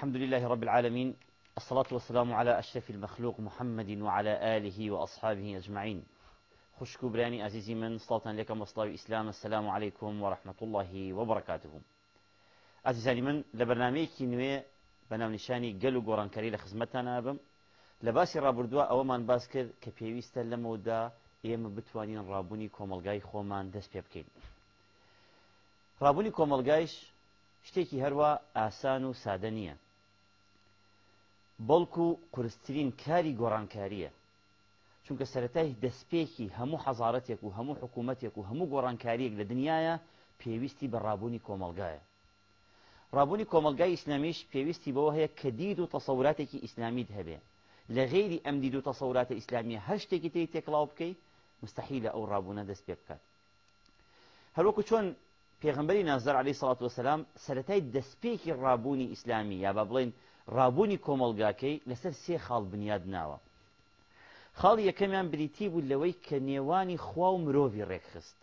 الحمد لله رب العالمين الصلاة والسلام على أشرف المخلوق محمد وعلى آله وأصحابه أجمعين. خشكو براني عزيزي من صلاة لكم وصلاة إسلام السلام عليكم ورحمة الله وبركاته. عزيزاني من لبرنامجي نوێ بەناونیشانی گەل و گۆڕانکاری لە خزمەتان نابم لە باسی ڕابردووە ئەوەمان باس کرد کە پێویستە لەمەوەدا ئێمە بتوانین ڕابوونی کۆمەلگای خۆمان دەست پێ بکەین. ڕابوونی کۆمەلگایش شتێکی هەروە ئاسان و بەڵکو و قرستترین کاری گۆڕانکاریە. چونکە سەتای دەستپێکی هەموو حەزارەتێک و هەموو حکوومەتێک و هەموو گۆڕانکاریەک لە دنیاە پێویستی بە ڕابوونی کۆمەلگایە. ڕابوونی کۆمەلگای ئیسلامیش پێویستی بەوە هەیە کە دید و تەسەوراتێکی ئیسلامیت هەبێ لە غێری ئەم دید و تەسەوراتە ئیسلامیە هەر شتێکی تی تێکڵاو بکەیت مستحیلە ئەو ڕابوونە دەست پێ بکات. هەروەکو چۆن پێغمبەری نازار علی سڵات وسلام سەتای دەستپێکی ڕابوونی ئیسلامی یا بە بڵێن ڕابوونی کۆمەلگاکەی لەسەر سێ خاڵ بنیاد ناوە. خاڵی یەکەمیان بریتی بوو لەوەی کە نێوانی خوا و مرۆڤی ڕێکخست.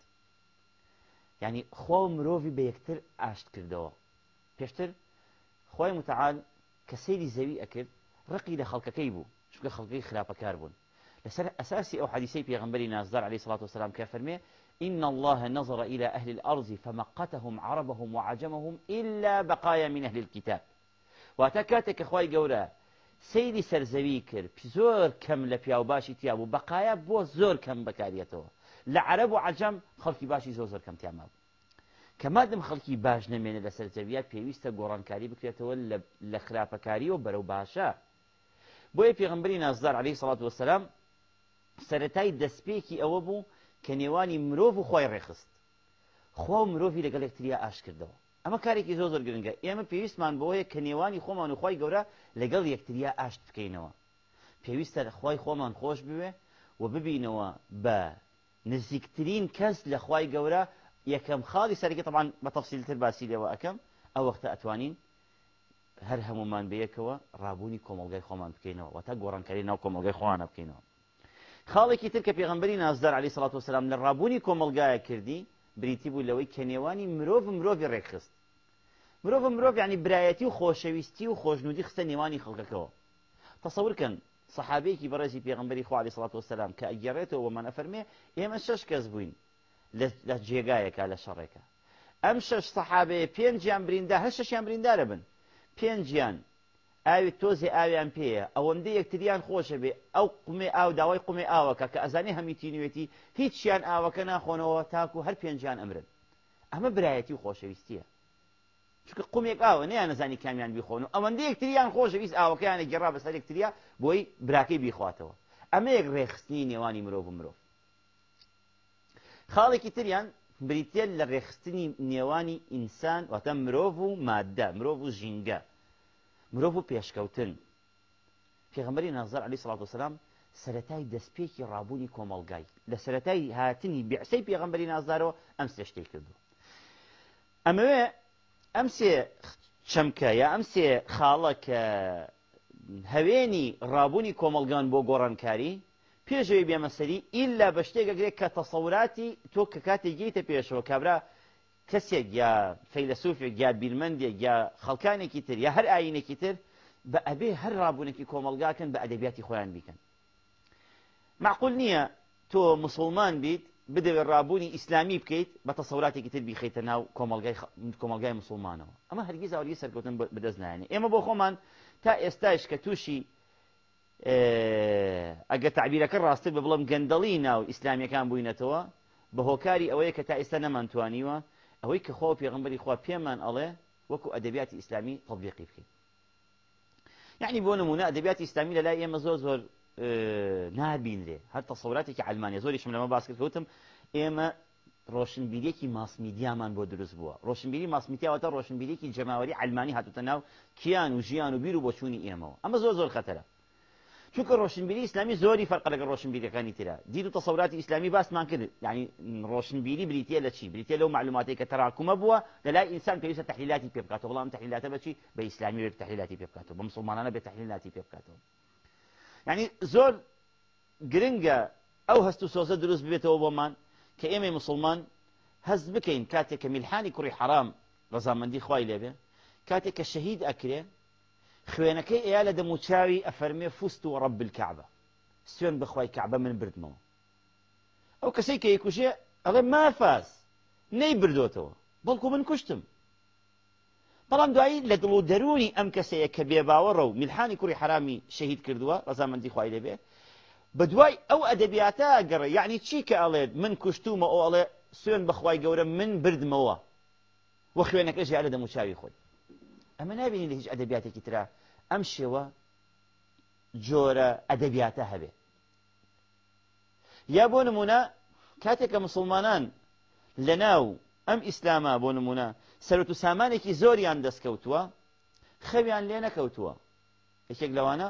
یعنی خوا و مرۆڤی بە یەکتر ئاشت کردەوە. پێشتر خۆی متعال کە سەیری زەوی ئەکرد ڕقی لە خەڵکەکەی بوو چونکە خەڵکی خراپەکار بوون. لەسەر ئەساسی ئەو حەدیسەی پێغمبەری نازدار عليه الصلاة والسلام کە فەرمێ إن الله نظر إلى أهل الأرض فمقتهم عربهم وعجمهم إلا بقايا من أهل الكتاب واتكاتك أخوي قورا سەیری سەرزەوی کرد زۆر کەم لە پیا و باشی تیا بوو بەقایا بۆ زۆر کەم بەکارێتەوە لە عرب و عجەم خەڵکی باشی زۆر زۆر کەم تیاما بوو. کەمادم خەڵکی باش نمێنێت لە سەرزەویە پێویستە گۆڕانکاری بکرێتەوە لە خراپەکاری و بەرەو باشە. بۆیە پێغمبەری نازدار عليه سڵات وسلام سەتای دەستپێکی ئەوە بوو کە نێوانی مرۆڤ و خۆی ڕێخست. خوا مرۆڤی لەگەڵ یەکتریا ئاش کردەوە. ئەمە کارێکی زۆ زۆر گرنگە. ئێمە پێویستمان بۆیە کە نێوانی خۆمان و خۆی گەورە لەگەڵ یەکتریا ئاشت بکەینەوە. پێویستە خی خۆمان خۆش بوێ و ببینەوە بە نزیکترین کەس لە خی گەورە یەکەم خاڵی سەرکی طبعاان بە تەفسیلتر باسی لەوە ئەەکەم. ئەو وەختە ئەتوانین هەر هەمومان بەیەکەوە ڕابوونی کۆمەلگای خۆمان بکەینەوە. و تا گۆڕانکاری ناو کۆمەلگای خۆوانە بکەینەوە. خاڵێکی تر کە پێغمبەری نازدار علی سڵات وسلام لە ڕابوونی کۆمەلگایە کردی بریتی بوو لەوەی کە نێوانی مرۆڤ مرۆڤی ڕێکخست. مرۆڤ مرۆڤ ینی برایەتی و خۆشەویستی و خۆشنودی خستە نێوانی خەڵکەکەەوە. تەسەورکەن صحابەیەکی بەڕێزی پێغمبەری خوا علی سڵات وسلام کە ئەگەڕێتەوە ومانە فەرمێ ئێمە شش کەس بووین لە جێگایەکە لە شەڕێکە. ئەم شش سەحابەیە پێنجیان بریندە هە شەشیان بریندارە بن. پێنجیان ئاوی تۆزی ئاویان پێەیە ئەوەندە یەکتریان خۆشە بێ ئەو قومێ ئاو داوای قومێ ئاوەکە کە ئەزانی هەمیتینوێتی هیچیان ئاوەکە ناخۆنەوە تاکو هەر پێنجیان ئەمرن. ئەمە برایەتی و خۆشەویستیە. چکە قومێک ئاوە نیان نزانی کامیان بیخۆن. و ئەوەندە یەکتریان خۆشەویست ئاوەکەیانە گەڕا بەسەر یەکتریا بۆی براکەی بیخواتەوە. ئەمە یەک ڕێخستنی نێوانی مرۆڤ مرۆڤ. خاڵێکی تریان بریتە لە ڕێخستنی نێوانی ئینسان واتە مرۆڤ و مادە مرۆڤ و ژینگە. مرۆڤ و پێشکەوتن. پێغمبەری نازار علی سڵات وسلام سەتای دەستپێکی ڕابوونی کۆمەلگای لە سەتای هاتنی بێعسەی پێغمبەری نازارەوە ئەم سێ شتێک کردو. ئەمەوێ ئەم سێ چەمکە یا ئەم سێ خاڵە کە هەوێنی ڕابوونی کۆمەلگان بۆ گۆڕانکاری پێشەوەی بێمەسەری ئیلا بە شتێکەگرێت کە تەسەوراتی تۆ کە کاتێک گیتە پێشەوە کابرا کەسێک یا فەیلسوفێک یا بیرمەندێک یا خەڵکانێکی تر یا هەر ئاینێکی تر بە ئەبێ هەر ڕابوونێکی کۆمەلگاکەن بە ئەدەبیاتی خۆیان بیکەن. معقول نییە تۆ مسلمان بیت بدەوێت ڕابوونی ئیسلامی بکەیت بە تەسەوراتێکی تر بیخیتە ناو کۆمەلگای مسلمانەوە. ئەمە هەرگیز ئەوری سەرکەوتن بەدەست نایێنێ. ئێمە بۆ خۆمان تا ئێستاش کە تووشی ئەگە تعبیرەکە ڕاستتر بە بڵم گەندەڵی ناو ئیسلامیەکان بووینەتەوە بە هۆکاری ئەوەیە کە تا ئێستا نەمانتوانیوە ئەوەی کە خۆ پێغمبەری خوا پێمان ئەڵێ وەکو ئەدەبیاتی ئیسلامی تطبیقی بکەین یعنی بۆ نمونە ئەدەبیاتی ئیسلامی لە لای ئێمە زۆر زۆر نابینرێ. هەر تەسەوراتێکی علمانە زۆریشم لەمە باس کرد کەوتم ئێمە ڕۆشنبیرێکی ماسمیدیامان بۆ دروست بووە. ڕۆشنبیری ماسمیتیاوەتە ڕۆشنبیرێکی جەماوەری علمانی هاتوتە ناو کیان و ژیان و بیر و بۆچوونی ئێمەوە. ئەمە زۆر زۆر خەتەرە. چونکە ڕۆشنبیری ئیسلامی زۆری فەرق لەگە ڕۆشنبیریەکانی تررا دید و تەسەوراتی ئیسلامی باسمان کرد. ینی ڕۆشنبیری بریتە لە چی؟ بریتە لەو معلوماتی کە تەراکومە بووە لەلای ئینسان پێویستە تحلیلاتی پێ بکاتەوە. بەڵام تحلیلاتە بچی بە ئیسلامی وێ تحلیلاتی پێ بکاتەوە. بە مسلمانانە بێ تحلیلاتی پێ بکاتەوە. ینی زۆر گرنگە ئەو هەست و سۆزە دروست بێتەوە بۆمان مسلمان بکەین کاتێک کە میلحانی کوڕی حرام ڕزامەندی خوای لێبێ کاتێک کە شەهید ئەکرێ خوێنەکەی ئەیا لە دەموچاوی ئەفەرمێ فزت و رب الكعبة سوێن بخوای من بردمەوە ئەو کەسەی کە یکوژێ ئەڵێ مافاس نەی بردوتەوە بەڵکو من کوشتم بەڵام دوایی لە دڵ و دەرونی ئەم کەسەیە کە بێباوەڕە و میلحانی کوڕی حرامی شەهید کردووە ڕزامەندی خوای لێبێ بە دوای ئەو ئەدەبیاتە گەڕێ. یعنی چی کە ئەڵێت من کوشتومە ئەو ئەڵێ سوێن بەخوای گەورە من بردمەوە؟ وە خوێنەکە ژیا لە دەموچاوی خۆی. ئەمە نبینی لە هیچ ئەدەبیاتێکی تررا ئەم شێوە جۆرە ئەدەبیاتە هەبێ. یا بۆ نمونە کاتێککە مسلمانان لە ناو ئەم ئیسلامە بۆ نمونە سەرەت و سامانێکی زۆریان دەستکەوتووە خەویان لێ نەکەوتووە. یەکێک لەوانە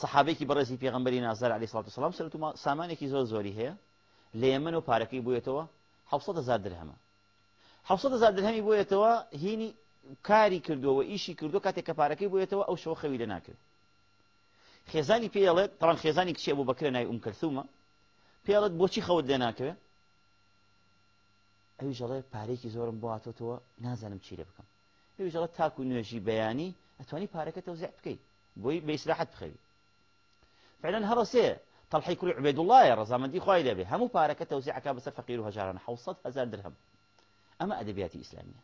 سەحابێکی بەڕێزی پێغمبەری نازار علی سڵات وسلام سەرەت و سامانێکی زۆر زۆری هەیە لە یەمن و پارەکەی بووێتەوە 700 درهمە 700 درهمی بووێتەوە هینی کاری کردووە ئیشی کردو کاتێک کە پارەکەی بووێتەوە ئەو شەوە خەوی لە ناکرد. خێزانی پێڵێت تەڕان خێزانی کچێ بوو بەکرە نای ئوم کەلثومە پێڵێت بۆچی خەوت لێ ناکەوێت ئەوی ژەڵێ پارێکی زۆرم بۆ هاتۆتەوە نازانم چی لێ بکەم. ئەوی ژەڵە تاکو نوێژی بەیانی ئەتوانی پارەکە تەوزیع بکەیت بۆی بە ئیسراحەت بخەوی. فعلا هەڕەسێ تەڵحی کوڕی عبێد وڵایە ڕزامەندی خوای لێبێ هەموو پارەکە تەوزیعەکە بەسەر فەقیر و هەژاران 600 هزار درهم. ئەمە ئەدەبیاتی ئیسلامیە.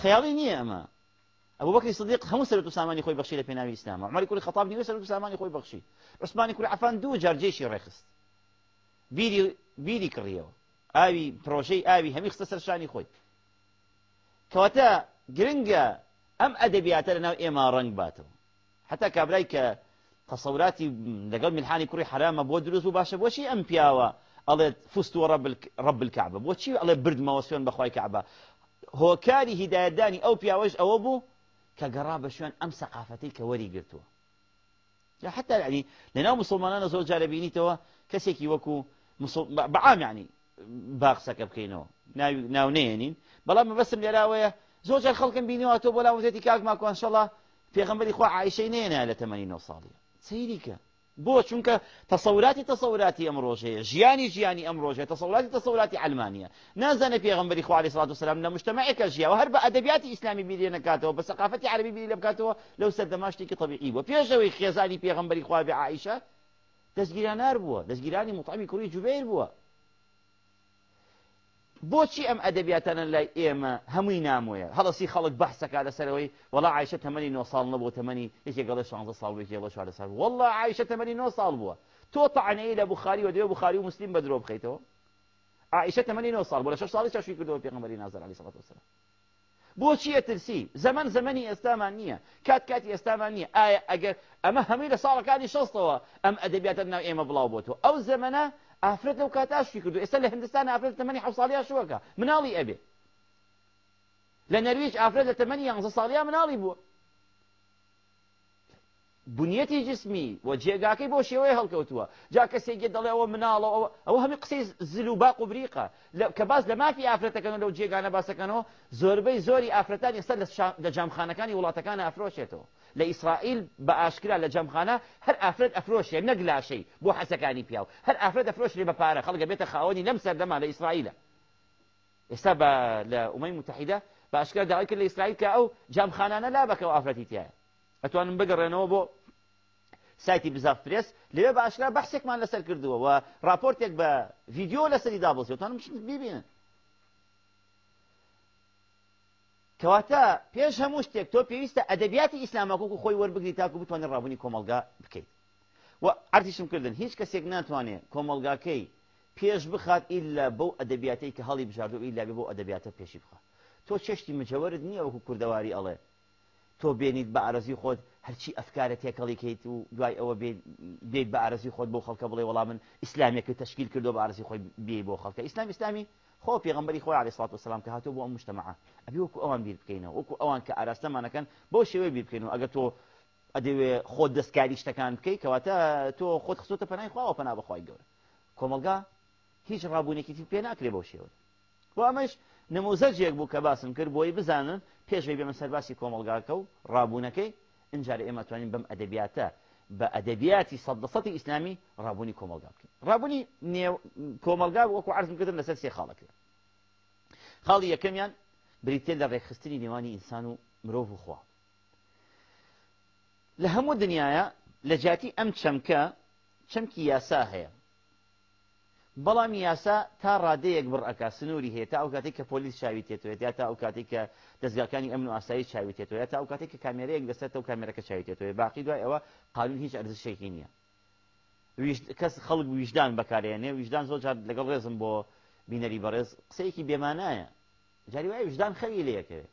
خەیاڵی نییە ئەمە. ئەبوو بەکری صدیق هەموو سەرەت و سامانی خۆی بەخشی لە پێناوی ئیسلامە عمەری کوڕی خەتاب نیوە سەرەت و سامانی خۆی بەخشی. عوسمانی کوڕی عەفان دوو جار جێشی ڕێخست. بیری ئاوی پرۆژەی ئاوی هەمی خستە سەرشانی خۆی. کەواتە گرنگە ئەم ئەدەبیاتە لەناو ئێمە ڕنگ باتەوە. حتا کابرای کە تەسەوراتی لەگەڵ ملحانی کوڕی حرامە بۆ دروست و باشە بۆچی ئەم پیاوە ئەڵێت فستوە ڕب الكعبە بۆچی ئەڵێ بردمەوە سوێن بەخوای کعبە هۆکاری هیدایەتدانی ئەو پیاوەش ئەوە بوو کە گەڕا بە شوێن ئەم سەقافەتی کە وەری گرتووە. ینی لەناو مسلمانانە زۆر جارە بینیتەوە کەسێکی وەکو بەعام ینی باقسەکە بکەینەوە. ناونێنین بەڵام بەسم لێراوەیە زۆر جار خەڵکم بینیەوە تۆ بۆ لاوزێتی کاکما کۆنشەڵە پێغمبەری خوا عیشەی نێنە لە تەمەنی نۆ ساڵیە. سەیریکە بۆ چونکە تەسەوراتی تەسەوراتی ئەم ڕۆژەیە ژیانی ژیانی ئەم ڕۆژێت تەسەوراتی تەسەوراتی علمانیە نازانە پێغمبەری خوالی سڵات و سلام لە مشتمەعێکە ژیاوە هەر بە ئەدەبیاتی ئیسلامی بیری نکاتەوە بە سەقافەتی عربی بیری لە بکاتەوە لەو سەردەماشتێکی طبیعی بووە. پێشەوەی خێزانی پێغمبەری خوا بە عیشە دەستگیرانار بووە دەستگیرانی مطعمی کوڕی جوبیر بووە. بۆچی ئەم ئەدەبیاتانە لای ئێمە هەمووی نامویە هەڵسی خەڵک بەحسەکە لەسەرەوەی وڵا عیشە تەمەنی نۆ ساڵ نەبوو تەمەنی یەکێ گەڵێ 16 ساڵ وێکی لە سال وڵا عیشە تەمەنی نۆ ساڵ بووە. تۆ تەعنەیە لە بخاری و دوێ بخاری و مسلیم بە درۆ بخەیتەوە؟ عیشە تەمەنی نۆ ساڵ بوو لە شش ساڵی چاشی کردەوە پێغمبەری نازر علی سڵات وسلام. بۆچی ئەترسی زەمن زەمەنی ئێستامان نییە. کات کاتی ئێستامان نییە. ئایا ئەگەر ئەمە هەمووی لە ساڵەکانی شەستەوە ئەم ئەدەبیاتە ناو ئێمە ئافرەت لەو کاتاشی کردو. ئێستا لە هندستان ئافرەت تەمەنی حە ساڵیا شوەکە. مناڵی ئەبێ. لە نەرویج ئافرەت لە تەمەنی یانزە ساڵیا مناڵی بووە. بنیەتی جسمی و جێگاکەی بۆ شێوەیە هەڵکەوتووە. جا کەسێکی دەڵێ ئەوە مناڵەوە ئەوە هەمی قسەی زل و باق و بریقە. کە باز لە مافی ئافرەتەکەن لەو جێگانە باسەکەنەوە زۆربەی زۆری ئافرەتان ئێستا لە جامخانەکانی وڵاتەکان ئافرۆشێتەوە. ئافرەت ئەفرۆشێ نەگلاشەی بۆ حەسەکانی پیاو هەر ئافرەت ئەفرۆش لێ بە پارە خەڵگە بێتە خاوەنی لەم سەردەما لە ئیسرائیلە ئێستا بە لە ئومەی متحیدە بە ئاشکرا داوای کرد لە ئیسرائیل کە ئەو جامخانانە لا بکەەوە ئافرەتی تایە ئەتوانم بگەڕێنەوە بۆ سایتی بزاف پرس لێوێ بە ئاشکرا بەحسێکمان لەسەر کردووە و راپۆرتێک بە ڤیددیو لەسەری دابڵسیێتوانم ببینن کەواتە پێش هەموو شتێک تۆ پێویستە ئەدەبیاتی ئیسلامەکوکو خۆی وەربگری تاکو بتوانێت ڕابوونی کۆمەلگا بکەیت. و ئارتیشم کردن هیچ کەسێک ناتوانێت کۆمەلگاکەی پێش بخات ئیلا بەو ئەدەبیاتی کە هەڵی بژاردو ئیلا بۆ ئەدەبیاتە پێشی بخات تۆ چێشتی مجەوەرت نییە وەکو کوردەواری ئەڵێ. تۆ بێنیت بە ئارەزی خۆت هەرچی ئەفکارە تێکەڵیکەیت و دوای ئەوە بێت بە ئارەزی خۆت بۆ خەڵکە بڵێ وەڵام من ئیسلامێکە تشکیل کردو بە ئارزی خۆی بێ بۆ خەڵکە. ئیسلام ئیسلامی خۆ پێغمبەری خۆی علیه الصلاة والسلام کە هاتوو بۆ ئەم مجتمعە ئەبي وەکو ئەوان بیر بکەینەوە وەکو ئەوان کە ئاراستەمانەکەن بۆ شێوەی بیر بکەینەوە ئەگەر تۆ ئەدەوێ خۆت دەستکاری شتەکان بکەیت کەواتە تۆ خۆت خسوتە پەنای خواوە پەنا بەخوای گەورە کۆمەلگا هیچ ڕابوونێکی پێ ناکرێ بۆ شێوە بۆ ئەمەش نموزەجێک بوو کە باسم کرد بۆی بزانن پێشوی بێمە سەرباسی کۆمەلگاکە و ڕابوونەکەی ئەجارە ئێمە توانین بەم ئەدەبیاتە بە ئەدەبیاتی سەدەسەتی ئیسلامی ڕابوونی کۆمەلگا بکەین. ڕابوونی کۆمەلگا وەکو عرضم کردن لەسەر سێ خاڵەکە خاڵی یەکەمیان بریتێ لە ڕێکخستنی نێوانی ئینسان و مرۆڤ و خوا لە هەموو دنیاە لە جاتی ئەم چەمکە چەمکی یاسا هەیە. بەڵام یاسا تا ڕادەیەک بڕعکا سنووری هەیە تا ئەو کاتێک کە پۆلیس چاوی تێتوێت یا تا ئەو کاتێک کە دەستگاکانی ئەمن و ئاسایی چاوی تێتەوە یا تا ئەو کاتێک کە کامێرەیەک لەسەر ئەو کامێرەکە چاوی تێتەوە باقی دوای ئەوە قانون هیچ ئەرزشێکی نییە. کەس خەڵک ویژدان بەکارێنێ ویژدان زۆر لەگەڵ ڕێزم بۆ بینەری بەڕێز. قسەیەکی بێمانایە. جاری وایە وجدان خەری لەیەکەوێت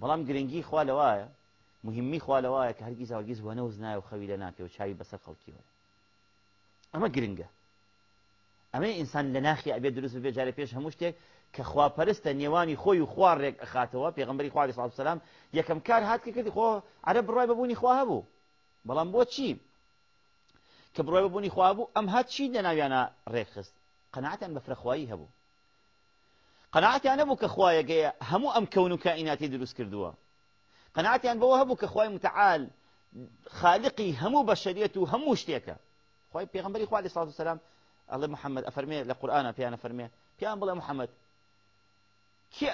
بەڵام گرنگی خوا لەوایە مهمی خوا لەوایە کە هەرگیز هەرگیز وەنەوز نایە و خەوی لە ناکەوە چاوی بەسەر خەڵکیەوە ئەمە گرنگە. ئەمە ئینسان لە ناخی ئەبێ دروست بێ جارە پێش هەموو شتێک کە خواپەرستە نێوانی خۆی و خوارێک ئەخاتەوە پێغمبەری خواری سڵ سلام یەکەم کار هات کە کردی خۆ عرە بڕای ببوونی خوا هەبوو. بەڵام بۆ چی؟ کە بڕای ببوونی خوا بوو ئەم هات چی لە ناویانە ڕێخست قەنعاتیان بە فرەخوایی هەبوو. قەنعاتیان نەبوو کە خوایەگەیە هەموو ئەم کەون و کائیناتی دروست کردووە. قەنعاتیان بەوە هەبوو کە خوای متعال خالقی هەموو بەشریەت و هەموو شتێکە. خی پێغمبەری خوا لە سڵات سلام الله محەممەد ئەفەرمێ لە قورآە پیانە فەرمێ پیان بڵێ محەممەد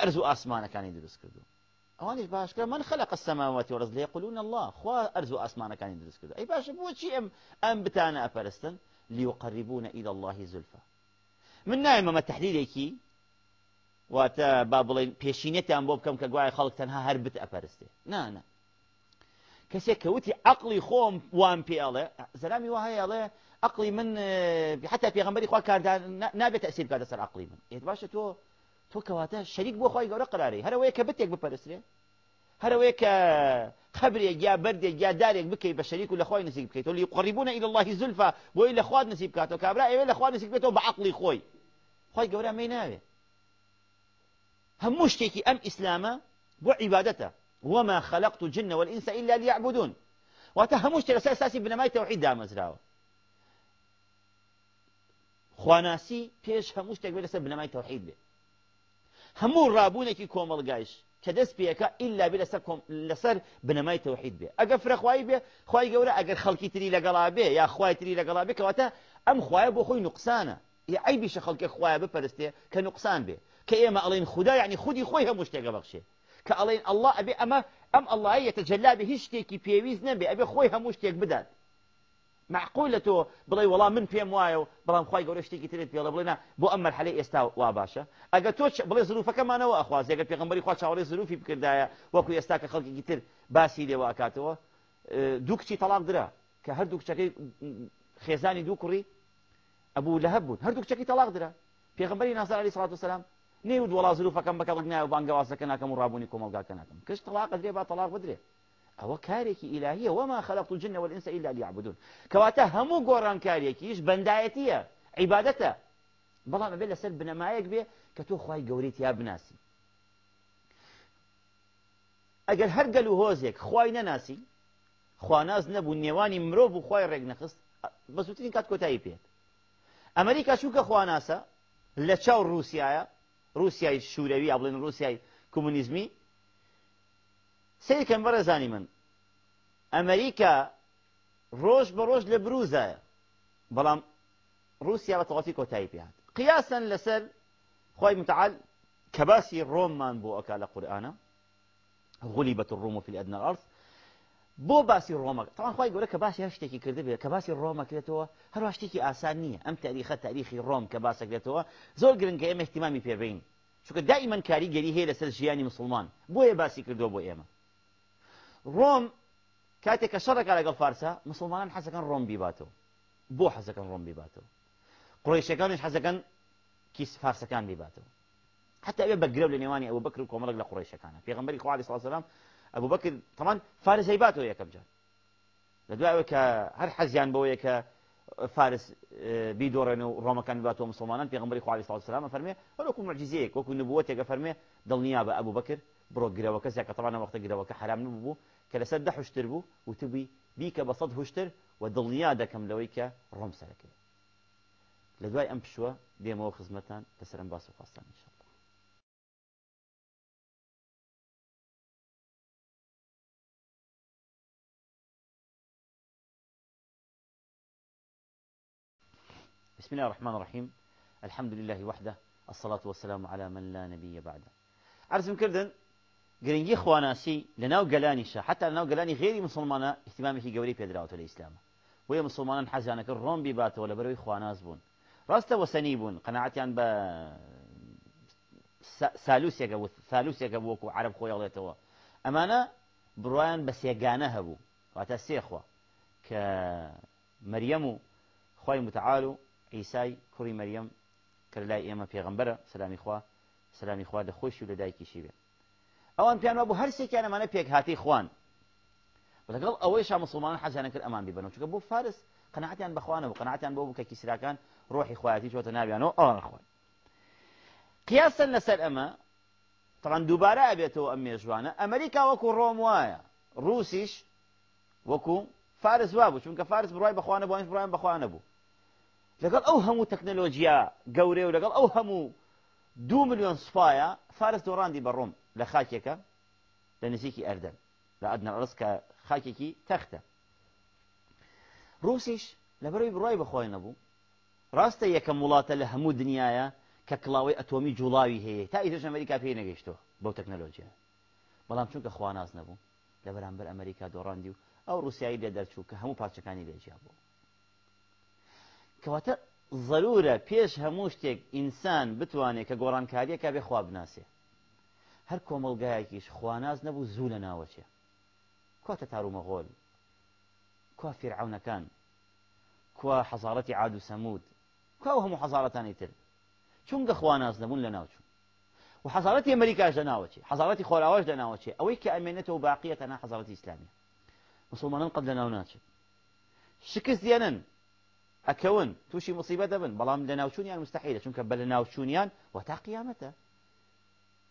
ئەرز و ئاسمانەکانی دروست کردو ئەوانش باشکە من خلق السماوات والأرض ليقولون الله؟ خوا و ئاسمانەکانی دروست کردو ئەی باشە بۆچی ئەم ئەم بتانە ئەپەرستن ليقربون إلى الله زلفى. من نایم ئەمە تحلیلێکی واتە با بڵێن پێشینێتیان بۆ بکەم کە گوای خەڵک تەنها هەر بت ئەپەرستێ نانە کەسێک کەوتی عقلی خۆم وان پێڵێ زەرامی وهەیەڵێ عقلی من حتا پێغمبەری خوا کاردان نابێت ئەسیر کاتە سەر عقلی من. ئێت باشە تۆ تۆ کەواتە شەریک بۆ خۆی گەورە قراری هەرەوەی کە بتێک بپەرسرێ هەرەوەی کە خبرێک یا بەردێک یا دارێک بکەیت بە شەریک و لە خۆی نزیک بکەیت الله زلفا بۆی لە خواد نزیب کاتەوە کابرا ئێوە لە خواد نزیک بێتەوە بە عقلی خۆی خۆی گەورە مەی ناوێت هەموو شتێکی ئەم ئیسلامە وما خلقت الجن والإنس إلا ليعبدون. واتە هەموو شتێک لەسەر ئەساسی بنەمای تەوحید خواناسی پێش هەموو شتێک بێت لەسەر بنەمای تەوحید بێ. هەموو ڕابوونێکی کۆمەڵگایش کە دەست پێەکە ئللا بێ لەسەر بنەمای تەوحید بێ. ئەگە فرەخوای بێ خی گەورە ئەگەر خەڵکی تری لەگەڵا بێ یا خوای تری لەگەڵا بێ کەواتە ئەم خوایە بۆ خۆی نقصانە یا عیبیشە خەڵکی خوایە بپەرستێ کە نقصان بێ. کە ئێمە ئەڵێن خدا یعنی خودی خۆی هەموو شتێکە بەخشێ. کە ئەڵێن الله ئەبێ ئەمە ئەم ئەڵی یەتەجللا بە هیچ شتێکی پێویست نەبێ ئەبێ خۆی هەموو شتێک بدات. معقول لە تۆ بڵێ وەڵام من پێم وایە و بەڵام خی گەورە شتێکی ترێت پێڵە بڵێنا بۆ ئەم مەرحلەی ئێستا وا باشە. ئەگە تۆ بڵێ زروفەکەمانەوە ئەخواز ئەگە پێغمبەری خوا چاوەڕێ زروفی بکردایە وەکو ئێستا کە خەڵکی تر باسی لێوە ئاکاتەوە دوو کچی تەلاق درا کە هەردوو کچەکەی خێزانی دوو کوڕی ئەبوو لە هەبوون هەردوو کچەکەی تەلاق درا. پێغمبەری ناسار علی سڵات وسلام نەیوت وڵا زروفەکەم بەکە بڵنای و بانگەوازەکە ناکەم و ڕابوونی کۆمەلگاکە ناکەم. کەش تەلاق درێ با تەلاق بدرێ. ئەوە کارێکی ئیلاهیە وما خلقت الجن والانس الا ليعبدون. کەواتە هەموو گۆڕانکاریەکیش بەندایەتیە عیبادەتە. بەڵام ئەبێ لەسەر بنەمایەک بێ کە تۆ خی گەورەیت یا بناسی. ئەگەر هەر گەل و هۆزێک خی نەناسی خواناز نەبوو نێوانی مرۆڤ و خی ڕێک نەخست بەزوترین کات کۆتایی پێت ئەمریکا چووکە خواناسە لە چاو رووسایە رووسای شوورەوی یا بڵێن رووسای کۆمونیزمی من. ئەمریکا ڕۆژ بە ڕۆژ لە بروزایە. بەڵام رووسیا بە تەواتی کۆتایی پێات قیاسن لەسەر خی متعال باسی ڕۆممان بۆ ئەکا لە قورآانە غلیبەت الروم في الأدنى الأرض بۆ باسی ڕۆمە تاوان خی گەورە کە باسی هەر شتێکی کرده بێت کە باسی ڕۆمەکرێتەوە هەروە شتێکی ئاسان نییە. ئەم تاریخە تاریخی ڕۆم کە باسەکرێتەوە زۆر گرنگکە ئێمە احتیمامی پێبین چونکە دائیمەن کاریگەری هەیە لەسەر ژیانی مسلمان. بۆیە باسی کردو بۆ ئێمە. ڕۆم کاتێک کە شەڕێکا لەگەڵ فارسا مسلمانان حەزەکەن ڕۆم بیباتەوە بۆ حەزەکەن ڕۆم بیباتەوە قڕیشەکانش حەزەکەن کیس فارسەکان بیباتەوە حتى ئەوێ بەگرە لە نێوانی ئەوە بکر و کۆمەڵک لە قڕیشەکانە خوا علیه السلام ئەبوو بەکر تەمان فارس هەیباتەوە یەکەم جار لە دوایەوە کە هەر حەزیان بەوەیە کە فارس بیدۆڕێن و ڕۆمەکان باتەوە مسلمانان پێغمبەری خوا علیه السلام فەرمێ وەکو معجزەیەک وەکو نبووەتێکە فەرمێ دڵنیا بە ئەبوو بەکر بڕۆ گرەوەکە زیاکە تەوانە وەختە گرەوەکە حرام نبوو کە لەسەر دە حشتر بوو وتبی بیکە هشتر و دڵنیا دەکەم لەوەی کە ڕۆم سەرەکەی لە دوای ئەم پشووە دێمەوە باس و خواستان بسم الله الرحمن الرحيم. الحمد لله وحده الصلاة والسلام على من لا نبي بعده. عرض كردن گرنگی خواناسی لە ناو گەلانیشە حتا لە ناو گەلانی غێری مسلمانە احتیمامێکی گەوری پێدراوەتە لە ئیسلامە بۆیە مسلمانان حەزانەکە ڕۆم بیباتەوە لە بەرەوەی خواناز بوون. ڕاستە وەسەنی بوون قەنەعەتیان بە سالوسێکە سالوسێکە وەکو عرب خۆیڵێتەوە ئەمانە بڕایان بە سێگانە هەبوو واتە سێخوا کە مەریەم و خی متعاال و ئیسای کوڕی مەریەم کە لای ئێمە پێغمبەرە سلامی خوا سلامی خوا لە خۆشی و لە دایکیشی بێ ئەوان پیان بوو هەر سێکیان ئەمانە پێک هاتی خوان. لەگەڵ ئەوەی شا مسلمان حەزانە کرد ئەمان بیبن چکە بۆ فارس قەنعاتیان بخوانە و قەنعاتیان بۆ بکە کیسراکان ڕۆحی خوایەتی چۆتە ناویانەوە ئەوان خوان. قیاسن لەسەر ئەمە طبعا دووبارە ئەبێتەوە ئەم مێژوانە. ئەمریکا وەکو ڕۆم وایە. رووسیش وەکو فارس وا بوو چونکە فارس بڕای بەخوانە بۆ بڕایان بەخوانە بوو. لەگەڵ ئەو هەموو تەکنەلۆژیا گەورێ و لەگەڵ ئەو هەموو دو میلیۆن سوپایە فارس دۆڕاندی بە ڕۆم. لە خاکێکە لە نزیکی ئەردەن لە ئەدنە ڕست کە خاکێکی تەختە. رووسیش لەبەرەوەی بڕای بەخۆی نەبوو. ڕاستە یەکەم وڵاتە لە هەموو دنیاە کە کڵاوی ئەتۆمی جوڵاوی هەیە. تا ئیترش ئەمریکا پێی نەگەیشتەوە بەو تەکنەلۆژیە بەڵام چونکە خواناز نەبوو لە بەرامبەر ئەمریکا دۆڕاندی و ئەو رووسایی لێ دەرچوو کە هەموو پارچەکانی لێجیا بوو. کەواتە ضرورە پێش هەموو شتێک ئینسان بتوانێت کە گۆڕانکاریەکە بێ خوا بناسێ. هەر کۆمەلگایەکیش خواناز نەبوو زوو لە ناوەچێ کۆتە تارومەغۆل کوا فێرعونەکان کوا حەزارەتی عاد و سەمود کوا هەموو حەزارەتانی تر. چونکە خواناز نەبوون لە ناوچوو. و حەزارەتی ئەمریکاش لە ناوەچێ حەزارەتی خۆراوەش لە ناوەچێ ئەوەی کە ئەمێنێتەوە باقیەتە نا حەزارەتی ئیسلامی مسلمانان قەت لە ناو ناچێت شکست دیێنن ئەکەون تووشی مصیبە دەبن بەڵام لە ناوچوونیان مستحیلە چونکە بە لە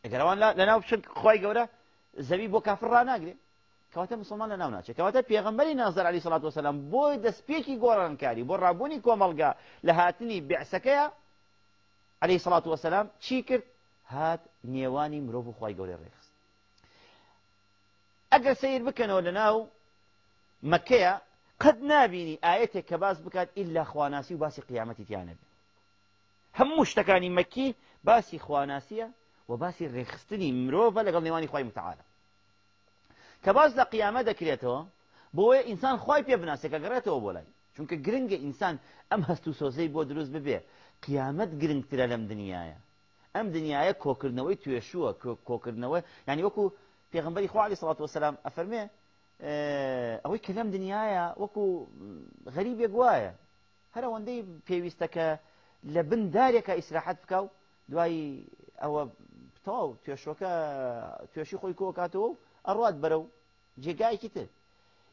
ئەگەرەوان لە ناو خی گەورە زەوی بۆ کافر ڕناگرێ کەواتە مسلمان لە ناو ناچێت کەواتە پێغمبەری نازر علی سڵات وسلام بۆی دەستپێکی گۆڕانکاری بۆ ڕابوونی کۆمەلگا لە هاتنی بێعسەکەیە علی سڵات وسلام چی کرد؟ هات نێوانی مرۆڤ و خی گەورە ڕێخست ئەگەر سیر بکەنەوە لە ناو مەکەیە قەت نابینی ئاەتێک کە باس بکات ئللا خواناسی و باسی قیامەتی تیانەبێت هەموو شتەکانی مەکی باسی خواناسیە و باسی ڕێخستنی مرۆڤە لەگەڵ نێوانی خی متعاالە کە باز لە قیامە دەکرێتەوە بۆیە ئینسان خی پێ بناسێکە گەڕێتەوە بۆ لای. چونکە گرنگە ئینسان ئەم هەست و سۆزەی بۆ دروست ببێ قیامەت گرنگترە لەم دنیاە ئەم دنیاە کۆکردنەوەی توێشووە کۆکردنەوەی ینی وەکو پێغمبەری خوالی سڵات وسلام ئەفەرمێ ئەوەی کە لەم دنیاە وەکو غەریبێک وایە هەر ئەوەندەی پێویستەکە لە بن دارێکە ئیسراحەت بکە و دوایی ئەوە تەواو توێشۆکە توێشی خۆی کۆکاتەوە ئەڕات بەرە و جێگایکی تر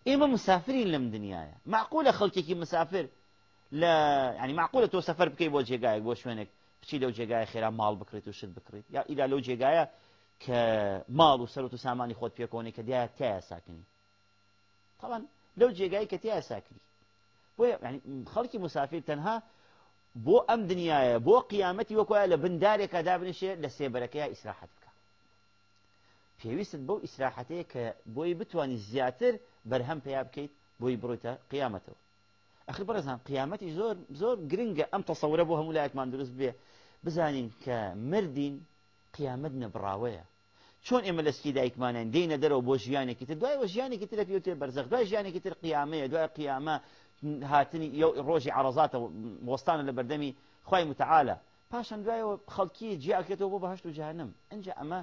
ئێمە مسافرین لەم دنیاە معقولە خەڵکێکی مسافر لە ینی معقولە تۆ سەفەر بکەی بۆ جێگایك بۆ شوێنێک. بچی لەو جێگای خێرا ماڵ بکڕێت و شت بکڕیت یا ئیلا لەو جێگایە کە ماڵ و سەر و سامانی خۆت پێکۆنی کە دیایە تایە ساکنی. طبعا لەو جێگای کە تیا ساکری بۆ خەڵکی مسافر تەنها بۆ ئەم دنیاە بۆ قیامەتی وەکوە لە بندارێکە دابنشێ لە سێبەرەکەی ئیسراحەت بکە. پێویست بەو ئیسراحەتەیە کە بۆی بتانی زیاتر بەرهەم پێیا بکەیت بۆی بڕۆیتە قیامەتەوە. ئەخر بەرزان قیامەتی زۆر زۆر گرنگە ئەم تەسەورە بۆ هەموو لایەکمان دروست بێ. بزانین کە مردین قیامەت نەبراوەیە چۆن ئێمە لەسکی دایکمانیان دێنە دەرەوە بۆ ژیانێکی تر؟ دوای ژیانێکی تر پێوتێ بەرزەخ دوای ژیانێکی تر قیامەیە دوای قیامە هاتنی ڕۆژی عرەزاتە وەستانە لە بەردەمی خی متعاالە پاشان دوایەوە خەڵکی جیاکێتەوە بۆ بەهشت و جاهنم ئەجا ئەمە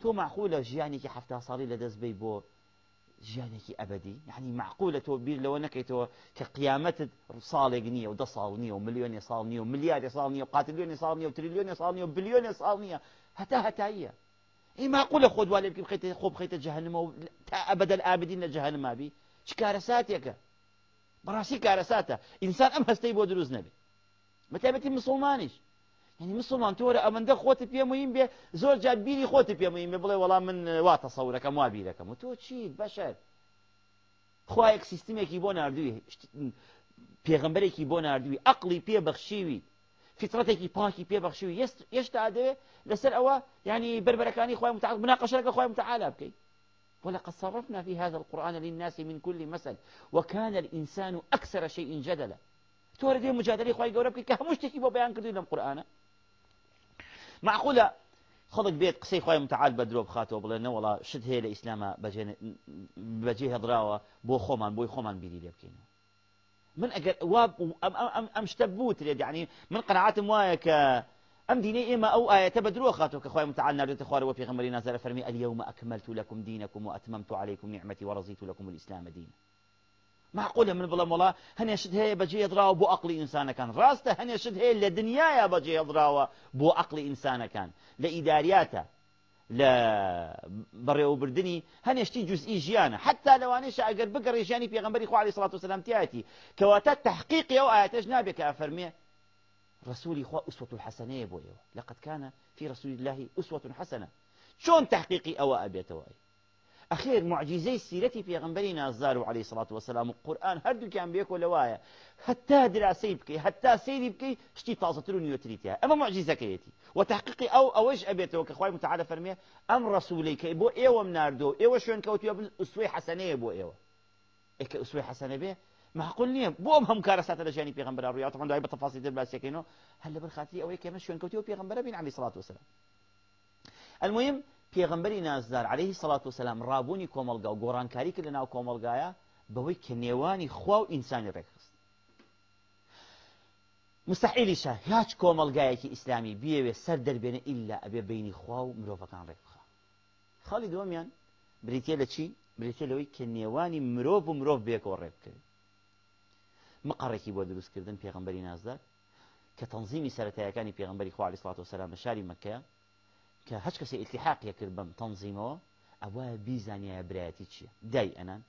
تۆ معقولە ژیانێکی هەفتا ساڵی لە دەست بی بۆ ژیانێکی ئەبدی یعنی معقولە تۆ بیر لەوە نەکەیتەوە کە قیامەتت ساڵێک نییە و دە ساڵ نییە و ملیۆنی ساڵ نیە و ملیاری ساڵ نیە و قاتلیۆنی ساڵ نیە و تریلیۆنی ساڵ نیە و بلیۆنی ساڵ نییە. هەتا هەتاییە. ئی معقولە خۆ دوالێ بکە بخیتە خۆ بخیتە جەهنمە و تا جەهنما بی چ کارە ساتێکە بەڕاستی کارە ساتە. ئینسان ئەم هەستەی بۆ دروست نەبێت بەتابەتی مسلمانیش. ینی مسلمان تۆرە ئەمەندە خۆت پێمەیم بێ زۆر جات بیری خۆت پێمەیم بێ بڵێ وەڵام من واتە سەورەکەم وا بیرەکەم. و تۆ چیت بەشەر. خوایەک سیستمێکی بۆ نردووی پێغمبەرێکی بۆ نردووی عقلی پێ بەخشیوی فترەتێکی پاکی پێبەخشوی هێشتا دەوێ لەسەر ئەوە ینی بربەرەکانی خۆی متعال مناقشەکە خۆی متعالە بکەیت ولقد صرفنا في هذا القرآن للناس من كل مثل وكان الإنسان أكثر شيء جدلا. تورد مجادلة خواهي قولة بك كهمشتكي بو بيان كردو لهم قرآن معقولة خەڵک بێت قسەی خۆی متعال درۆ بخاتەوە بڵێنە وڵا شت هەیە لە ئیسلامە بەجێ هەدراوە بۆ خۆمان بۆی خۆمان بیری لێ بکەینەوە من ئەگەر وا ئەم شتە بوت لێ یعنی من قەنەعاتم وایە کە ئێمە ئەو ئاەتە بە درۆ خاتەوە کە خۆی متعال نردێتە خوارەوە پێغمبەری نازارە فەرمی اليوم أكملت لكم دينكم وأتممت عليكم نعمتي ورضيت لكم الإسلام دينا. معقولة من بڵم وڵا هەنێشت هەیە بەجێ دراوە بۆ عقلی ئینسانەکان ڕاستە هەنێشت هەیە لە دنیاە بەجێ دراوە بۆ عقلی ئینسانەکان لە ئیداریاتە لە بەڕێوەبردننی هەنێشتی جزئی ژیانە حتا لەوانەیە ئەگەر بگەڕێ ژیانی پێغمبەری خوالی سڵات و سلامتیاتی کەواتە تحقیقی ئەو ئاەتەش نابێت کە ئەفەرمێ رسولي خوا أسوة حسنة بويو لقد كان في رسول الله أسوة حسنة. شون تحقيقي أو أبيت أخير معجزي سيرتي في نازار عليه الصلاة والسلام. القرآن هردو كان بيكو لوايا. حتى دراسي بكي حتى بكي شتي تازترون يوتريتها أما معجزة كيتي وتحقيقي أو أوج أبيته كخواي متعالى فرمية. أم رسولي كي بو إيوة مناردو إيوة شون كوتيو أسوي حسنة بو إيوة. إيك أسوي حسنة بيه معقول نییە بۆم هەم کارە ساتە لە ژیانی پێغمبەر. ڕویا تەمان دوای بە تەفاسی تر باسیەکەینەوە. هەل لەبەر خاتی ئەوەی کەمە شوێن کەوتی و پێغمبەر بین علی سڵات وسلام المهم پێغمبەری نازدار عليه سڵات وسلام ڕابوونی کۆمەلگا و گۆڕانکاری کرد لە ناو کۆمەلگایە بەوەی کە نێوانی خوا و ئینسانی ڕێکخست. مستحیلیشە هیچ کۆمەلگایەکی ئیسلامی بیەوێ سەر دەربێنە ئللا ئەبێ بینی خوا و مرۆڤەکان ڕێکخە خاڵی دووەمیان بریتە لە چی؟ بریتە لەوەی کە نێوانی مرۆڤ و مرۆڤ بێکەوە ڕێ بکرد مقڕێکی بۆ دروستکردن پێغمبەری نازدار؟ کە تەنظیمی سەتایەکانی پێغمبەری خوا علیه الصلاة والسلام بە شاری مەکە کە هەچ کەسی ئیتحاقیە کرد بەم تەنظیمەوە ئەوە بیزانایە برایەتی چییە دای ئەنان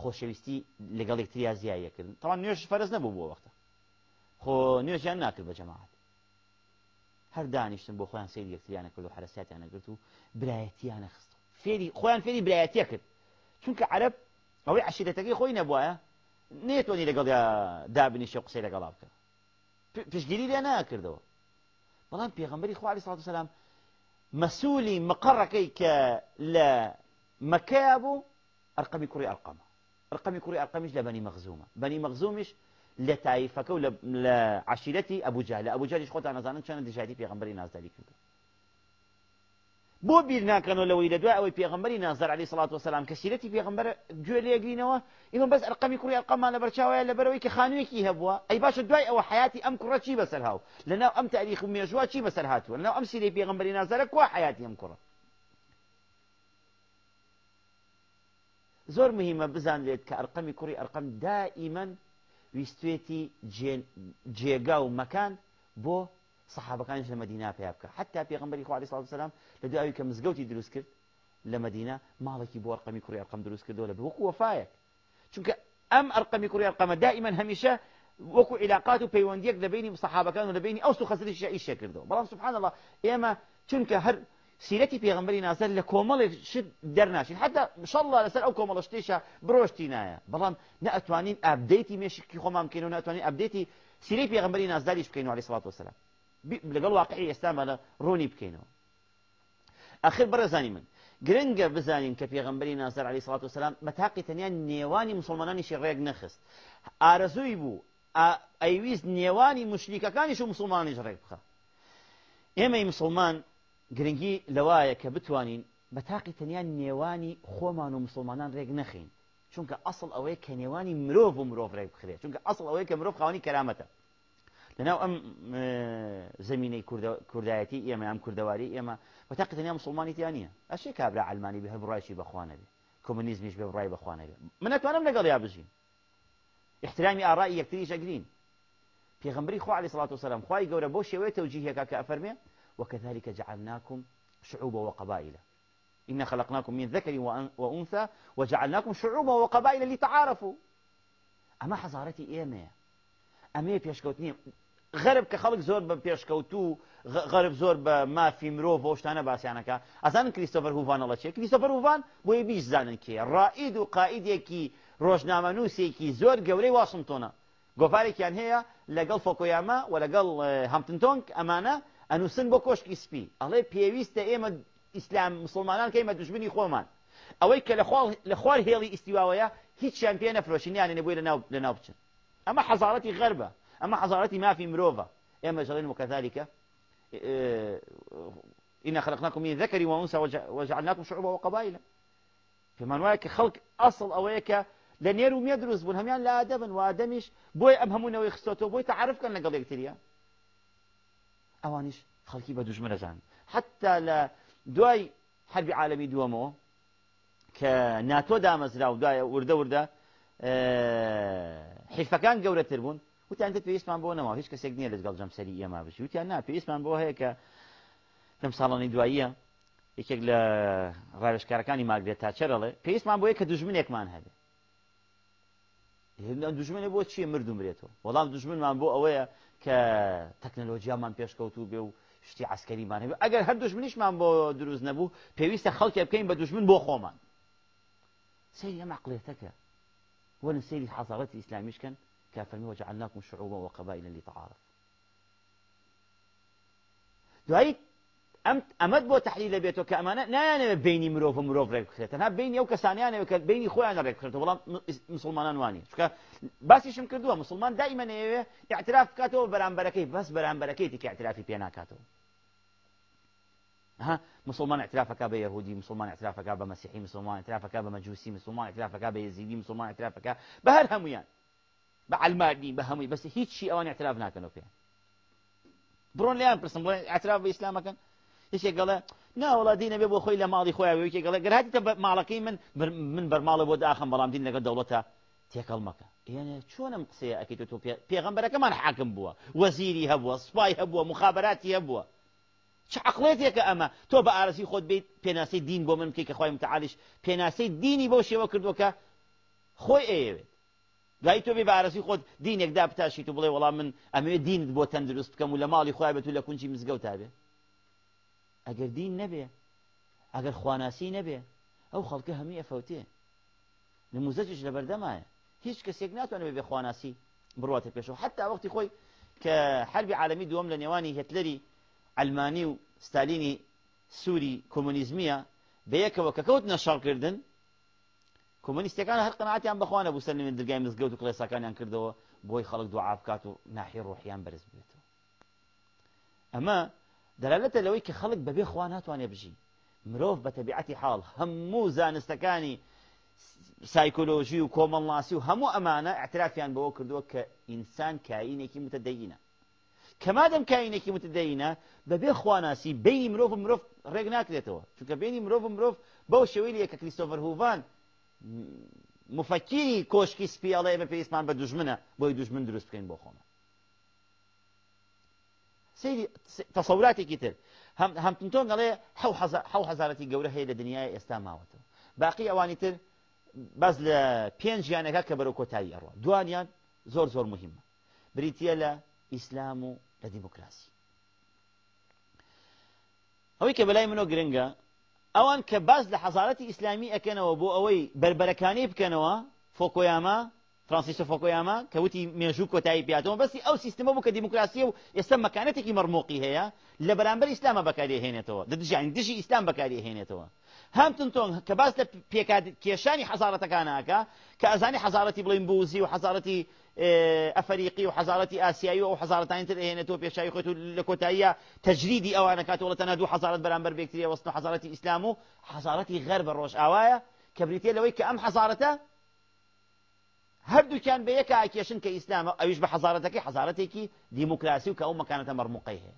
خۆشەویستی لەگەڵ یەکتریا زیایەکردن تەوان نوێش فەرز نەبوو بۆ وەختە خۆ نوێژیان ناکرد بە جەماعات هەر دانیشتن بۆ خۆیان سری یەکتریانە کرد و حرەسیاتیانە گرت و برایەتیانە خست. فێری خۆیان فێری برایەتیە کرد. چونکە عرب ئەوەی عشیرەتەکەی خۆی نەبووە نێتوانانی لەگەڵ دابنیشە قسەی لەگەڵا بکە. پشگیری لێ ناکردەوە. بەڵام پێغمبەری خوالی سڵات سلام مەسوولی مقڕەکەی کە لە مەکەیا بوو ئەرقەمی کوڕی ئەرقەمە. ئەرقەمی کوڕی ئەرقەمیش لە بەنی مەغزومە بەنی مەغزومیش لە تایفەکە و لە عشیرەتی ئەبوجا لە ئەبوجاریش خۆتان نەزانن چەند دژاتی پێغمبەری نازداری کردو. بۆ بیر ناکەنەوە لەوەی لە دوای ئەوەی پێغمبەری نازار علی سڵات وسلام کە سیرەتی پێغمبەر گوێ لێگرینەوە ئیمە بەس ئەرقەمی کوڕی ئەرقەمان لە بەرچاوەیە لە بەرەوەی کە خانوویەکی هەبووە ئەی باشە دوای ئەوە حیاتی ئەم کوڕە چی بەسەر هاو؟ لەناو ئەم تاریخ و مێژووە چی بەسەر هاتووە؟ لەناو ئەم سیرەی پێغمبەری نازارە کوا حیاتی ئەم کوڕە؟ زۆر مهمە بزان لێت کە ئەرقەمی کوڕی ئەرقەم دائیمەن ویستێتی جێگا و مەکان بۆ صحابەکانش لە مدینا پێ بکە. حتا پێغمبەری خوالی سڵ سلام لە دوایی کە مزگەوتی دروست کرد لە مدینا ماڵێکی بۆ ئەرقەمی کوڕی ئەرقەم دروست کردەوە لە وەکو وەفایەک. چونکە ئەم ئەرقەمی کوڕی ئەرقەمە دائما هەمیشە وەکو علاقات و پەیوەندیەک لە بینی صحابەکان و لە بینی ئەوس و خەسریش ئیشە کردەوە. بەڵام سبحان الله ئێمە چونکە هەر سیرەتی پێغمبەری نازل لە کۆمەڵێک شت دەرناشین. حتا شله لەسەر ئەو کۆمەڵە شتێشە برۆشتی نایە. بەڵام نەئەتوانین ئابدەیتی مێشکی خۆمان بکەین و ناتوانین ئەبدێتی سیری پێغمبەری نازداریش بکەین و علیه الصلاة والسلام. لەگەڵ واقعی ئێستامانە ڕوونی بکەینەوە. ئەخر بەڕێزانی من. گرنگە بزانین کە پێغمبەری نازار علی سڵات وسلام بەتاقی تەنیا نێوانی مسلمانانیشی ڕێک نەخست. ئارەزووی بوو ئەیویست نێوانی مشریکەکانیش و مسلمانیش ڕێک بخە. ئێمەی مسلمان گرنگی لەوایە کە بتوانین بەتاقی تەنیا نێوانی خۆمان و مسلمانان ڕێک نەخین. چونکە ئەسڵ ئەوەیە کە نێوانی مرۆڤ و مرۆڤ ڕێک بخرێت. چونکە ئەسڵ ئەوەیە کە مرۆڤ خاوەنی کەرامەتە. لەناو ئەم زمینەی کوردایەتی ئێمە ئەم کوردەواری ئێمە بەتاقی تەنیا مسلمانیتیان نییە ئەشێ کابرا ئەلمانی بە هەر بڕایشی بەخواانە بێ. کۆمونیزمیش بێ بڕای بەخواانە بێ. من نتوانم لەگەڵ یا بژین احترامی ئاڕایی یەکتری شەگرین پێغمبری خوا عليه الصلاة والسلام خواهي قورا بو شوية توجيهك كأفرمي وكذلك جعلناكم شعوبا وقبائل إنا خلقناكم من ذكر وأنثى وجعلناكم شعوبا وقبائل لتعارفوا. أما حضارتي إيمه أمي بيشكوتني غەرب کە خەڵک زۆر بە پێشکەوت و غەرب زۆر بە مافی مرۆڤ بۆ شتانە باسییانەکە. ئەزانن کریستۆفەر هووانەڵە چێ کریستۆفەر هووان بۆی بیش زانن کێ. ڕائید و قائیدێکی ڕۆژنامە نووسێکی زۆر گەورەی واشنگتۆنە. گۆپارێکیان هەیە لەگەڵ فۆکۆیاما و لەگەڵ هەمتنتۆنگ ئەمانە ئەنووسن بۆ کۆشکی سپی. ئەڵێ پێویستە ئێمە ئیسلام مسلمانان کەیمە دوژبنی خۆمان. ئەوەی کە لە خوار هێڵی ئیسیواوەیە هیچیان پێ نەفرۆشینیانە نەبووی لە ناو بچن. ئەمە حەزارەتی غەربە. ئەمە حەزارەتی مافی مرۆڤە ئێمە ژەڵێن وکەذلكە إنا خلقناكم من ذكر وأنثى وجعلناكم شعوبا وقبائل. فمان وایە خلق أصل أويك لە نێر و مێ دروست بوون هەمان لە ئادەبن و ئادەمیش بۆی ئەم هەمونەوەی خستۆتەوە بۆی تعرفکەن لەگەڵ یەکتریە ئەوانیش خەڵکی بە دوژمنەزان حتا لە دوای حربی عالمی دووەمەوە کە ناتۆ دامەزرا و دوایە وردە وردە حیفەکان گەورەتر بوون. وتیان پێویستمان بۆ نەوە هیچ کەسێک نییە لەگەڵ جەمسەری ئێمە بشی. وتیان نا پێویستمان بۆ هەیە کە لەم ساڵانی دواییە یەکێک لە ڕاوێشکارەکانی ماگرێت تا چرەڵێ پێویستمان بۆ یە کە دوژمنێکمان هەبێت دوژمنە بۆ چیە مردم برێتەوە؟ وەڵام دوژمنمان بۆ ئەوەیە کە تەکنەلۆژیامان پێشکەوتو بێ و شتی عسکەریمان هەبێت ئەگەر هەر دوژمنیشمان بۆ دروست نەبوو پێویستە خەڵکی بکەین بە دوژمن بۆ خۆمان. سەیری ئەم عقلێتەکە. وەرن سەیری حەزارەتی ئیسلامیشکەن کافەرمی وجعلناكم شعوبا وقبائل لتعارف. دوایی ئەم ئەمەد بۆ تحلیل بێتەوە کە ئەمانە نایانەوێت بینی مرۆڤ مرۆڤ ڕێک بخرێتە ها بینی ئەو کەسانیانەوە کە بینی خۆیان ڕێک بخرێتەوە وەڵام مسلمانان وانی. چکە باسیشم کردووە مسلمان دائما نەوێ اعتراف بکاتەوە بەرامبەرەکەی بەس بەرامبەرەکەی تێکی اعترافی پێ ناکاتەوە. ها مسلمان اعترافك بيهودي مسلمان اعترافك بمسيحي مسلمان اعترافك بمجوسي مسلمان اعترافك بيزيدي مسلمان اعترافك بهر هميان بعلماني بهمي. بس هيك شيء اوان اعتراف ناكنوا فيه برون ليان برسم اعتراف باسلامك یەکێک گەڵێ ناوەڵا دینە بێ بۆ خۆی لە ماڵی خۆیان وێکی گەڵێ گەرهاتیتە ماڵەکەی من من بەرماڵە بۆ داخم بەڵام دین لەگە دەوڵەتە تێکەڵ مەکە یعنی چۆنم قسەیە ئەکەیت تۆ پێغەمبەرەکەمان حاکم بووە وەزیری هەبووە سوپای هەبووە مخابراتی هەبووە چه عقلێتێکە ئەمە تۆ بە ئارزی خۆت بیت پێناسی دین بۆ من بکەی کە خۆی متعالیش. پێناسی دینی بۆ شێوە کردوکە خۆی ئەوێت دوای تۆ بێ بارەسی خۆت دینێکدا بتاشی تو بڵێ وەڵام من ئەمێ دینت بۆ تەندروست بکەم و لە ماڵی خخوای بێت و لە کونجی مزگەوت تا بێ ئەگەر دین نەبێ ئەگەر خواناسی نەبێ ئەو خەڵکە هەمی ئەفەوتێ نموزەجش لە بەردەمایە هیچ کەسێک ناتوانێت بێ خواناسی بڕاتە پێشەوە حتا وەختی خۆی کە حربی عالمی دووەم لە نێوانی هتلەری ئەلمانی و ستالینی سووری کۆمونیزمیە بەیەکەوە کە کەوت نەشاڵکردن کۆمونیستەکان هەر قناعاتیان بخواانە بوو سەر نوێن دەرگای مزگەوت و کڵێسەکانیان کردەوە بۆی خەڵک دوعا بکات و ناحی ڕۆحیان بەرز بێتەوە ئەمە دەلالەتە لەوەی کە خەڵک بەبێ خوا ناتوانێ بژی. مرۆڤ بە تەبیعەتی حاڵ هەموو زانستەکانی سایکۆلۆژی و کۆمەڵناسی و هەموو ئەمانە اعترافیان بەوە کردووە کە ئینسان کاینێکی متدەینە. کەمادەم کاینێکی متدەینە بەبێ خواناسی بینی مرۆڤ مرۆڤ ڕێک ناکرێتەوە. چونکە بینی مرۆڤ مرۆڤ بەو شێوەی هوڤان مفەکیری کۆشکی سپیاڵەیە بە پێویستمان بە دوژمنە بۆی دوژمن دروست بکەین بۆ خۆمە. سەیری تەسەوراتێکی تر هەمتنتۆن گەڵێ حو هزارەتی گەورە هەیە لە دنیای ئێستا ماوەتەوە. باقی ئەوانی تر بەس لە پێنج ژیانەکە کە بەرەو کۆتایی ئەڕوە. دوانیان زۆر زۆر مهمە. بریتە لە ئیسلام و لە دیموکراسی. ئەوەی کە بەلای منۆ گرنگە ئەوان کە باز لە حەزارەتی ئیسلامی ئەکەنەوە بۆ ئەوەی بربەرەکانی بکەنەوە فۆکۆیاما فرانسیسە فۆکۆیاما کە وتی مێژوو کۆتایی پیاتەوە بەسی ئەو سیستمە بوو کە دیموکراسی و ئێستا مەکانەتێکی مەرمۆقی هەیە لە بەرامبەر ئیسلامە بەکاری هێنێتەوە دژیان دژی ئیسلام بەکاری هێنێتەوە هەمتون تۆن کە باس لە کێشانی حەزارەتەکانەکە کە ئەزانی حەزارەتی بڵین بوزی و حەزارەتی ئەفریقی و حەزارەتی ئاسیایی و حەزارەتانی تر هێنێتەوە پێشایی خۆت لە کۆتاییە تەجریدی ئەوانە کاتەوە تەنە دوو حەزارەت بەرامبەر بێکتریە وەستن حەزارەتی ئیسلام و حەزارەتی غەر بە ڕۆژ ئاوایە کە بریتێ لەوەی کە ئەم حەزارەتە هەردووکیان بە یەک ئاکێشن کە ئیسلامە ئەویش بە حەزارەتەکەی حەزارەتێکی دیموکراسی و کە ئەو مەکانەتە مەرموقی هەیە.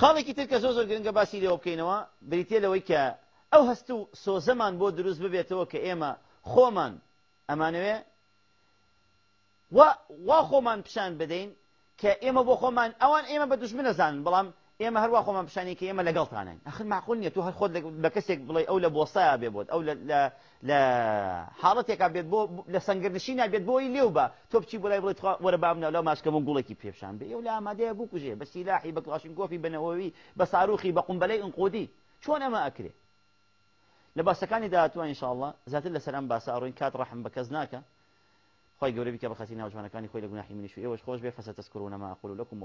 خاڵێکی تر کە زۆ زۆر گرنگە باسی لێەوە بکەینەوە بریتێ لەوەی کە ئەو هەست و سۆزەمان بۆ دروست ببێتەوە کە ئێمە خۆمان ئەمانوێ وا خۆمان پیشان بدەین کە ئێمە بۆ خۆمان ئەوان ئێمە بە دوژمنە زانن بەڵام ئێمە هەروە خۆمان پیشانی کە ئێمە لەگەڵتانین ئەخر معقول نیە تو هەر خۆت بە کەسێک بڵێ ئەو لە بۆسایە بێ بۆت ئەو لە حاڵەتێکا بێت بۆ لە سنگرنشینا بێت بۆی لێو بە تۆ بچی بڵای بڵێت وەرە بابنە لەو ماسکەمە گوڵێکی پێشان بێ ئەو لە ئامادەیە بوو کوژێ بە سیلاحی بە کلاشین گۆفی بنەوەوی بە ساروخی بە قومبەلەی ئنقودی چۆن ئەمە ئەکرێ لە باسەکانی داهاتوە ئینشاءڵڵه زیاتر لە سەرم باسە ئەڕۆین کات ڕەحم بە کەس ناکە خۆی گەورە بیکە بە خەسی ناوجوانەکانی خۆی لە گوناحی منیش و ئێوەش خۆش بێ فەسە تەسکرونەما ئەقول لەکم